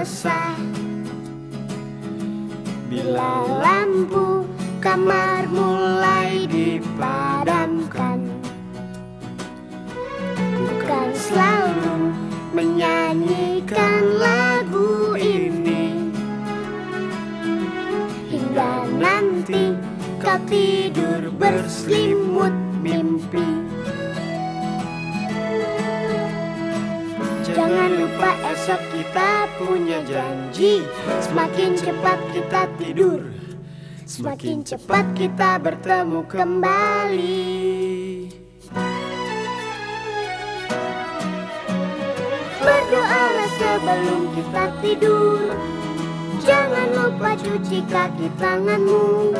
resah Bila lampu kamar mulai dipadamkan Bukan selalu menyanyikan lagu ini. Hingga nanti kau tidur berselimut mimpi. Jangan lupa esok kita punya janji. Semakin cepat kita tidur Semakin cepat kita bertemu kembali. Berdoalah sebelum kita tidur. Jangan lupa cuci kaki tanganmu.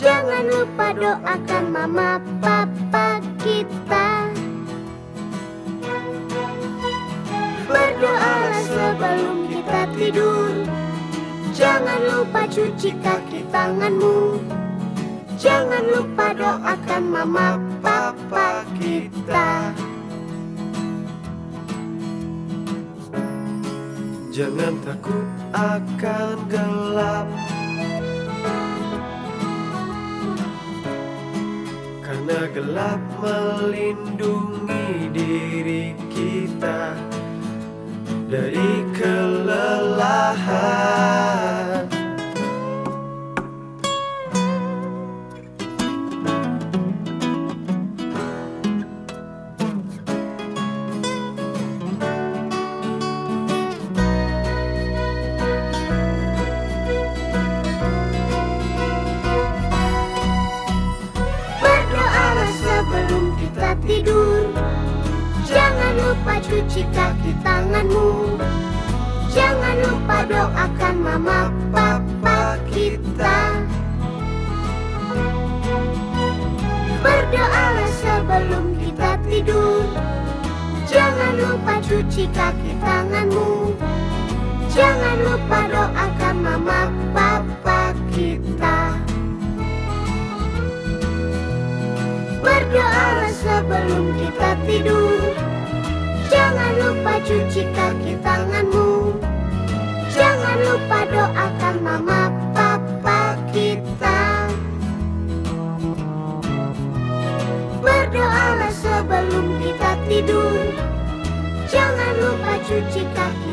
Jangan lupa doakan mama papa kita sebelum kita tidur. Jangan lupa cuci kaki tanganmu. Jangan lupa doakan mama papa kita. Jangan takut akan gelap. Karena gelap melindungi diri kita Dari kelelahan lupa cuci kaki tanganmu? Jangan lupa doakan mama papa kita. Berdoalah sebelum kita tidur. Jangan lupa cuci kaki tanganmu. Jangan lupa doakan mama papa kita. Berdoalah sebelum kita tidur Berdoalah sebelum kita tidur. Jangan lupa cuci kaki